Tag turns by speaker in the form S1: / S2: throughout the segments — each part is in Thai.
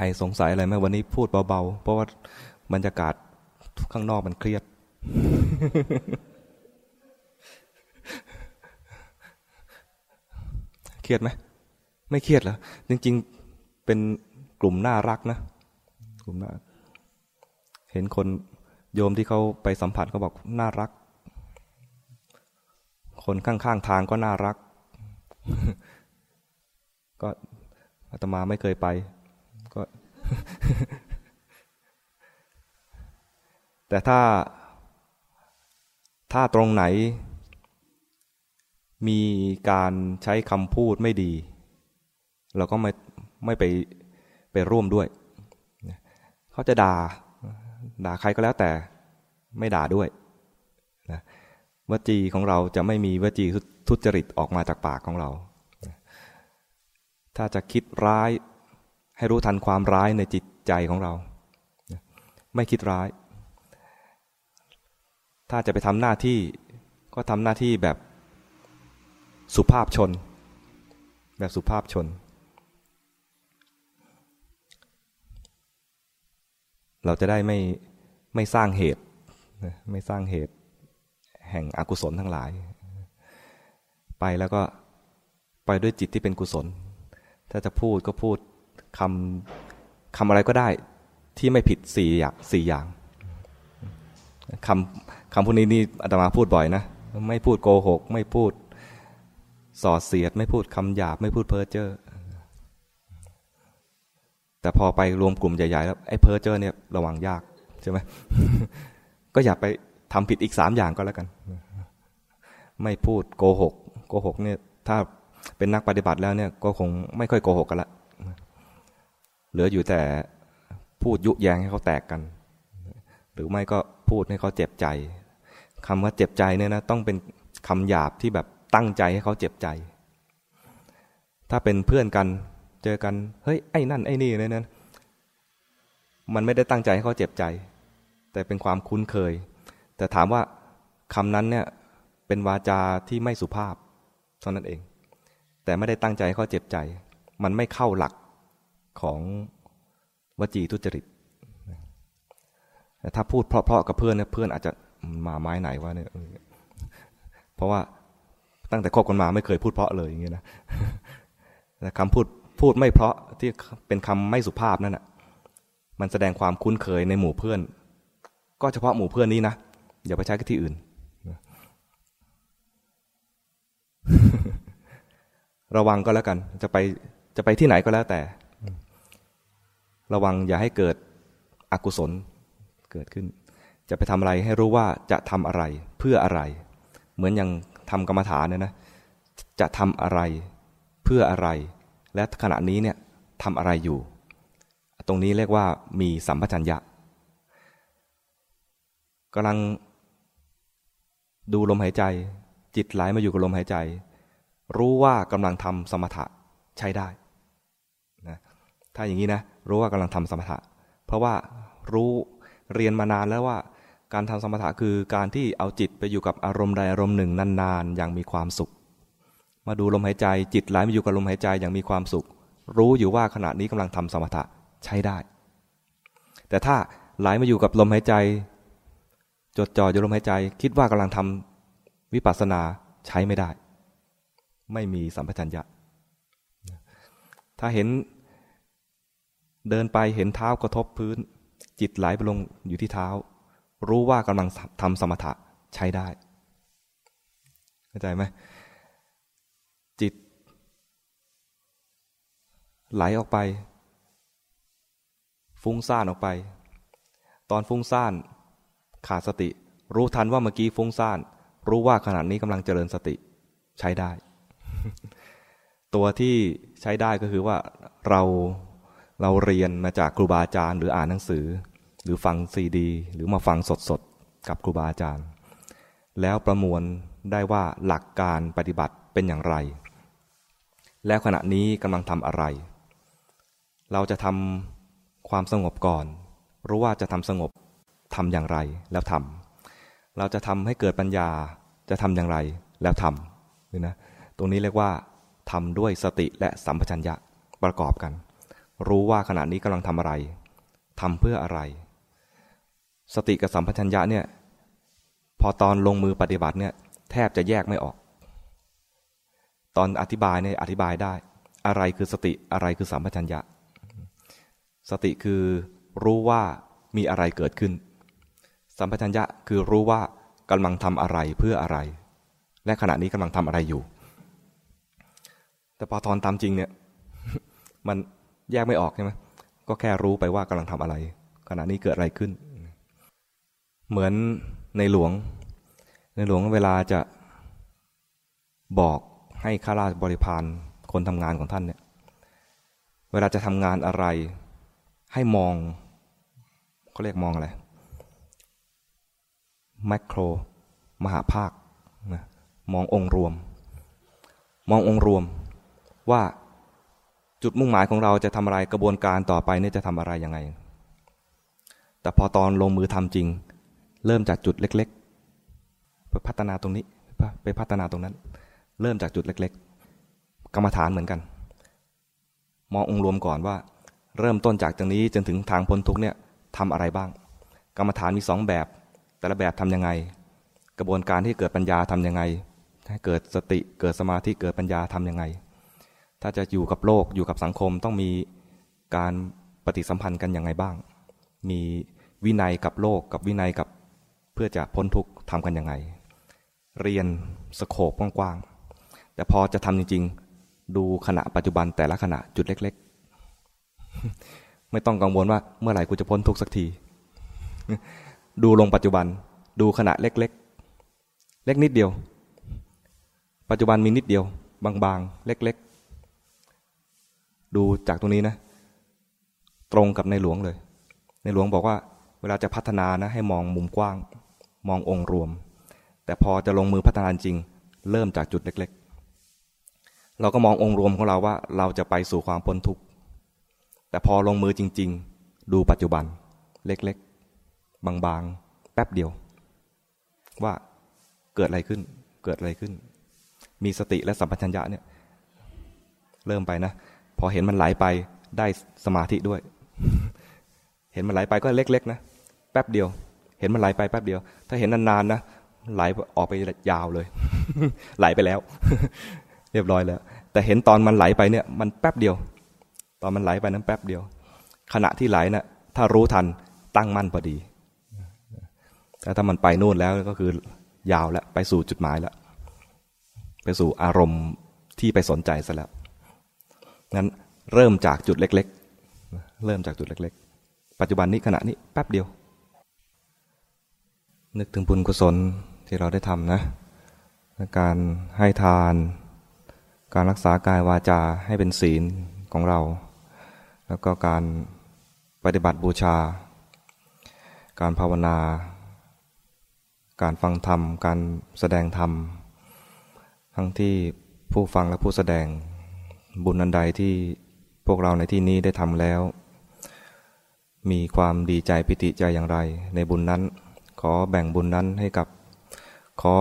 S1: ใครสงสัยอะไรไหมวันนี้พูดเบาๆ เพราะว่าบรรยากาศข้างนอกมันเครียด เครียดไหม ไม่เครียดเหรอ จริงๆ เป็นกลุ่มน่ารักนะ กลุ่มน่า เห็นคนโยมที่เขาไปสัมผัสเขาบอกน่ารัก คนข้างๆทางก็น่ารัก ก็อาตมาไม่เคยไปก็ แต่ถ้า ถ้าตรงไหน มีการใช้คำพูดไม่ดี เราก็ไม่ไม่ไปไปร่วมด้วย เขาจะด่า ด่าใครก็แล้วแต่ไม่ด่าด้วยนะวจีของเราจะไม่มีวจีทุจริตออกมาจากปากของเรา ถ้าจะคิดร้ายให้รู้ทันความร้ายในจิต ใจของเรา ไม่คิดร้าย ถ้าจะไปทำหน้าที่ก็ทำหน้าที่แบบสุภาพชน แบบสุภาพชน เราจะได้ไม่ไม่สร้างเหตุ ไม่สร้างเหตุ แห่งอกุศลทั้งหลาย ไปแล้วก็ไปด้วยจิตที่เป็นกุศล ถ้าจะพูดก็พูดคำ คำอะไรก็ได้ที่ไม่ผิดสี่อย่างสี่อย่างคำคำพวกนี้นี่อาตมาพูดบ่อยนะ ไม่พูดโกหก ไม่พูดสอดเสียด ไม่พูดคำหยาบ ไม่พูดเพ้อเจ้อแต่พอไปรวมกลุ่มใหญ่ๆ แล้วไอ้เพ้อเจ้อเนี่ยระวังยากใช่ไหมก็อย่าไปทำผิดอีกสามอย่างก็แล้วกัน ไม่พูดโกหก โกหกเนี่ยถ้าเป็นนักปฏิบัติแล้วเนี่ยก็คงไม่ค่อยโกหกกันละ ลืออยู่แต่พูดยุแยงให้เขาแตกกัน หรือไม่ก็พูดให้เขาเจ็บใจคำว่าเจ็บใจเนี่ยนะต้องเป็นคำหยาบที่แบบตั้งใจให้เขาเจ็บใจ ถ้าเป็นเพื่อนกันเจอกันเฮ้ยไอ้นั่นไอ้นี่เนี่ยนะมันไม่ได้ตั้งใจให้เขาเจ็บใจ แต่เป็นความคุ้นเคย แต่ถามว่าคำนั้นเนี่ยเป็นวาจาที่ไม่สุภาพเท่านั้นเอง แต่ไม่ได้ตั้งใจให้เขาเจ็บใจ มันไม่เข้าหลัก ของวจีทุจริตแต่ถ้าพูดเพราะๆกับเพื่อนเนี่ยเพื่อนอาจจะมาไม้ไหนวะเนี่ยเพราะว่าตั้งแต่คบกันมาไม่เคยพูดเพราะเลยอย่างเงี้ยนะแต่คำพูดพูดไม่เพราะที่เป็นคำไม่สุภาพนั่นแหะมันแสดงความคุ้นเคยในหมู่เพื่อน ก็เฉพาะหมู่เพื่อนนี้นะอย่าไปใช้กับที่อื่น ระวังก็แล้วกัน จะไปจะไปที่ไหนก็แล้วแต่ ระวังอย่าให้เกิดอกุศลเกิดขึ้น จะไปทำอะไรให้รู้ว่าจะทำอะไรเพื่ออะไร เหมือนอย่างทำกรรมฐานเนี่ยนะจะทำอะไรเพื่ออะไร และขณะนี้เนี่ยทำอะไรอยู่ ตรงนี้เรียกว่ามีสัมปชัญญะกำลังดูลมหายใจ จิตไหลมาอยู่กับลมหายใจ รู้ว่ากำลังทำสมถะใช้ได้นะ ถ้าอย่างนี้นะรู้ว่ากำลังทำสมถะ เพราะว่ารู้เรียนมานานแล้วว่า การทำสมถะคือการที่เอาจิตไปอยู่กับอารมณ์ใดอารมณ์หนึ่งนานๆ อย่างมีความสุข มาดูลมหายใจจิตไหลมาอยู่กับลมหายใจอย่างมีความสุข รู้อยู่ว่าขณะนี้กำลังทำสมถะใช้ได้ แต่ถ้าไหลมาอยู่กับลมหายใจ จดจ่ออยู่ลมหายใจ คิดว่ากำลังทำวิปัสสนาใช้ไม่ได้ ไม่มีสัมปชัญญะถ้าเห็น เดินไปเห็นเท้ากระทบพื้น จิตไหลไปลงอยู่ที่เท้า รู้ว่ากำลังทำสมถะใช้ได้เข้าใจไหมจิต ไหลออกไป ฟุ้งซ่านออกไป ตอนฟุ้งซ่าน ขาดสติ รู้ทันว่าเมื่อกี้ฟุ้งซ่าน รู้ว่าขณะนี้กำลังเจริญสติใช้ได้ ตัวที่ใช้ได้ก็คือว่าเรา เราเรียนมาจากครูบาอาจารย์ หรืออ่านหนังสือ หรือฟังซีดี หรือมาฟังสดๆกับครูบาอาจารย์ แล้วประมวลได้ว่าหลักการปฏิบัติเป็นอย่างไร แล้วขณะนี้กำลังทำอะไร เราจะทำความสงบก่อน รู้ว่าจะทำสงบทำอย่างไรแล้วทำเราจะทำให้เกิดปัญญาจะทำอย่างไรแล้วทำนี่นะตรงนี้เรียกว่าทำด้วยสติและสัมปชัญญะประกอบกัน รู้ว่าขณะนี้กำลังทำอะไรทำเพื่ออะไร สติกับสัมปชัญญะเนี่ย พอตอนลงมือปฏิบัติเนี่ย แทบจะแยกไม่ออก ตอนอธิบายเนี่ยอธิบายได้ อะไรคือสติอะไรคือสัมปชัญญะ สติคือรู้ว่ามีอะไรเกิดขึ้น สัมปชัญญะคือรู้ว่ากำลังทำอะไรเพื่ออะไร และขณะนี้กำลังทำอะไรอยู่ แต่พอตอนตามจริงเนี่ย มัน แยกไม่ออกใช่ไหมก็แค่รู้ไปว่ากำลังทำอะไร ขณะนี้เกิดอะไรขึ้น เหมือนในหลวง ในหลวงเวลาจะบอกให้ข้าราชบริพารคนทำงานของท่านเนี่ย เวลาจะทำงานอะไร ให้มองเขาเรียกมองอะไรแมกโคร มหาภาคนะมององค์รวม มององค์รวมว่า จุดมุ่งหมายของเราจะทำอะไรกระบวนการต่อไปนี่จะทำอะไรยังไง แต่พอตอนลงมือทำจริง เริ่มจากจุดเล็กๆไปพัฒนาตรงนี้ไปพัฒนาตรงนั้น เริ่มจากจุดเล็ก ๆ กรรมฐานเหมือนกัน มององค์รวมก่อนว่า เริ่มต้นจากตรงนี้จนถึงทางพ้นทุกเนี่ยทำอะไรบ้าง กรรมฐานมีสองแบบ แต่ละแบบทํำยังไง กระบวนการที่เกิดปัญญาทํำยังไงให้เกิดสติเกิดสมาธิเกิดปัญญาทํำยังไง ถ้าจะอยู่กับโลกอยู่กับสังคมต้องมีการปฏิสัมพันธ์กันยังไงบ้าง มีวินัยกับโลกกับวินัยกับเพื่อจะพ้นทุกข์ทำกันยังไง เรียนสโคปกว้างๆแต่พอจะทำจริง ๆ ดูขณะปัจจุบันแต่ละขณะจุดเล็ก ๆ ไม่ต้องกังวลว่าเมื่อไหร่กูจะพ้นทุกข์สักที ดูลงปัจจุบัน ดูขณะเล็ก ๆ เล็กนิดเดียว ปัจจุบันมีนิดเดียว บางๆ เล็ก ๆ ดูจากตรงนี้นะ ตรงกับในหลวงเลย ในหลวงบอกว่า เวลาจะพัฒนานะให้มองมุมกว้าง มององค์รวม แต่พอจะลงมือพัฒนาจริง เริ่มจากจุดเล็ก ๆ เราก็มององค์รวมของเราว่า เราจะไปสู่ความพ้นทุกข์แต่พอลงมือจริง ๆ ดูปัจจุบัน เล็กๆ บางๆ แป๊บเดียว ว่าเกิดอะไรขึ้น เกิดอะไรขึ้น มีสติและสัมปชัญญะเนี่ย เริ่มไปนะ พอเห็นมันไหลไปได้สมาธิด้วย เห็นมันไหลไปก็เล็ก ๆ นะ แป๊บเดียว เห็นมันไหลไปแป๊บเดียว ถ้าเห็นนานๆนะไหลออกไปยาวเลย ไหลไปแล้ว เรียบร้อยแล้ว แต่เห็นตอนมันไหลไปเนี่ย มันแป๊บเดียว ตอนมันไหลไปนั้นแป๊บเดียว ขณะที่ไหลนะ่ะถ้ารู้ทันตั้งมั่นพอดีแต่ถ้ามันไปนู่นแล้วก็คือยาวแล้วไปสู่จุดหมายแล้ว ไปสู่อารมณ์ที่ไปสนใจซะแล้ว งั้นเริ่มจากจุดเล็ก ๆ เริ่มจากจุดเล็ก ๆ ปัจจุบันนี้ขณะนี้แป๊บเดียว นึกถึงบุญกุศลที่เราได้ทำนะการให้ทาน การรักษากายวาจาให้เป็นศีลของเรา แล้วก็การปฏิบัติบูชา การภาวนา การฟังธรรม การแสดงธรรม ทั้งที่ผู้ฟังและผู้แสดง บุญอันใดที่พวกเราในที่นี้ได้ทำแล้ว มีความดีใจปิติใจอย่างไร ในบุญนั้น ขอแบ่งบุญนั้นให้กับ ขอ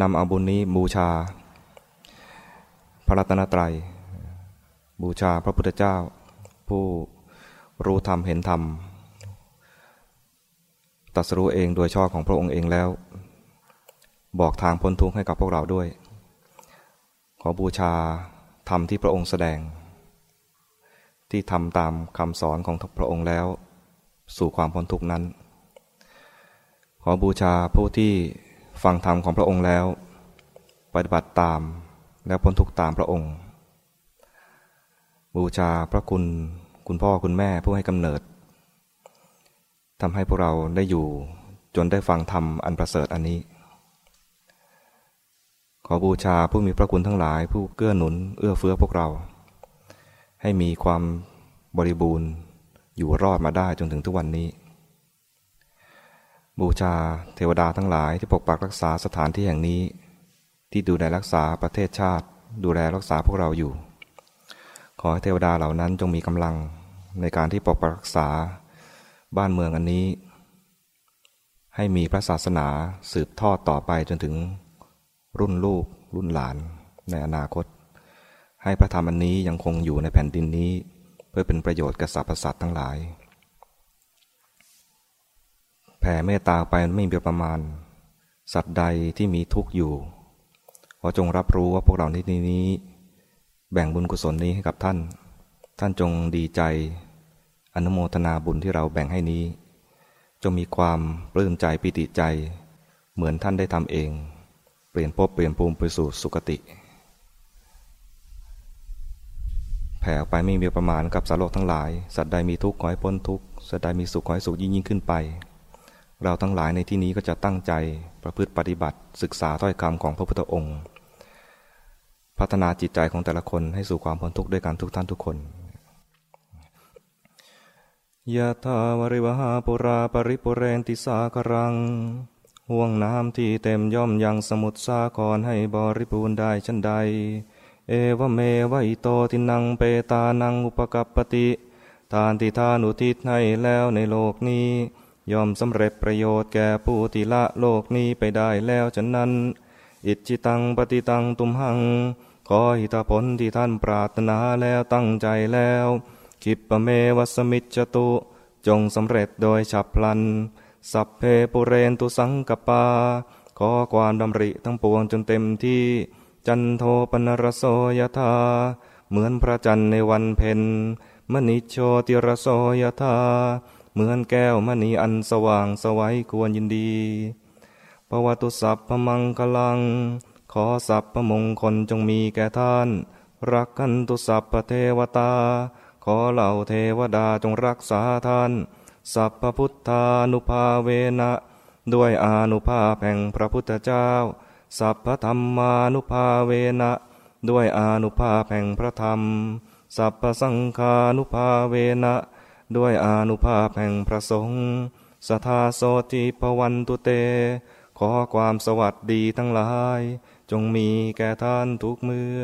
S1: นำเอาบุญนี้บูชา พระรัตนตรัย บูชาพระพุทธเจ้า ผู้รู้ธรรมเห็นธรรมตัสรู้เองโดยชอบของพระองค์เองแล้ว บอกทางพ้นทุกข์ให้กับพวกเราด้วย ขอบูชา ธรรมที่พระองค์แสดง ที่ทำตามคำสอนของพระองค์แล้ว สู่ความพ้นทุกนั้น ขอบูชาผู้ที่ฟังธรรมของพระองค์แล้ว ปฏิบัติตามแล้วพ้นทุกตามพระองค์ บูชาพระคุณคุณพ่อคุณแม่ผู้ให้กำเนิดทำให้พวกเราได้อยู่จนได้ฟังธรรมอันประเสริฐอันนี้ ขอบูชาผู้มีพระคุณทั้งหลาย ผู้เกื้อหนุน เอื้อเฟื้อพวกเรา ให้มีความบริบูรณ์อยู่รอดมาได้จนถึงทุกวันนี้ บูชาเทวดาทั้งหลายที่ปกปักรักษาสถานที่แห่งนี้ ที่ดูแลรักษาประเทศชาติ ดูแลรักษาพวกเราอยู่ ขอให้เทวดาเหล่านั้นจงมีกำลังในการที่ปกปักรักษาบ้านเมืองอันนี้ ให้มีพระศาสนาสืบทอดต่อไปจนถึง รุ่นลูก รุ่นหลาน ในอนาคต ให้พระธรรมอันนี้ยังคงอยู่ในแผ่นดินนี้ เพื่อเป็นประโยชน์กับสรรพสัตว์ทั้งหลาย แผ่เมตตาไปไม่มีประมาณ สัตว์ใดที่มีทุกข์อยู่ขอจงรับรู้ว่าพวกเราในที่นี้ แบ่งบุญกุศลนี้ให้กับท่าน ท่านจงดีใจ อนุโมทนาบุญที่เราแบ่งให้นี้ จงมีความปลื้มใจปิติใจ เหมือนท่านได้ทำเอง เปลี่ยนภพเปลี่ยนภูมิไปสู่สุคติ แผ่ออกไปไม่มีประมาณกับสารโลกทั้งหลาย สัตว์ใดมีทุกข์ขอให้พ้นทุกข์สัตว์ใดมีสุขขอให้สุขยิ่งยิ่งขึ้นไป เราทั้งหลายในที่นี้ก็จะตั้งใจประพฤติปฏิบัติ ศึกษาถ้อยคำของพระพุทธองค์ พัฒนาจิตใจของแต่ละคนให้สู่ความพ้นทุกข์ด้วยกันทุกท่านทุกคนยะถาวริวหาปุราปริปุเรนติสากรัง ห่วงน้ำที่เต็มย่อมยังสมุทรสาครให้บริบูรณ์ได้ชันใด เอวเมวะอิโตทินังเปตานังอุปกัปปติ ทานที่ทานุทิศให้แล้วในโลกนี้ ย่อมสำเร็จประโยชน์แก่ผู้ที่ละโลกนี้ไปได้แล้วฉะนั้น อิจิตังปฏิตังตุมหัง ขอหิตาผลที่ท่านปรารถนาแล้วตั้งใจแล้วคิปเมวัสมิจตุ จงสำเร็จโดยฉับพลัน สัพเพปุเรนตุสังกปา ขอความดำริทั้งปวงจนเต็มที่ จันโทปนรโสยธา เหมือนพระจันทร์ในวันเพ็ญมณิโชติรโสยธา เหมือนแก้วมณีอันสว่างสวัยควรยินดีปวัตุสัพพมังคลัง ขอสัพพมงคลจงมีแก่ท่าน รักกันตุสัพพเทวตา ขอเหล่าเทวดาจงรักษาท่าน สัพพพุทธานุภาเวนะ ด้วยอานุภาพแห่งพระพุทธเจ้า สัพพธรรมานุภาเวนะ ด้วยอานุภาพแห่งพระธรรม สัพพสังฆานุภาเวนะ ด้วยอานุภาพแห่งพระสงฆ์สทาโสติปวันตุเต ขอความสวัสดีทั้งหลาย จงมีแก่ท่านทุกเมื่อ